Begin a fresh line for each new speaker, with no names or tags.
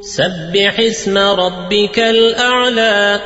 سبح اسم ربك الأعلى.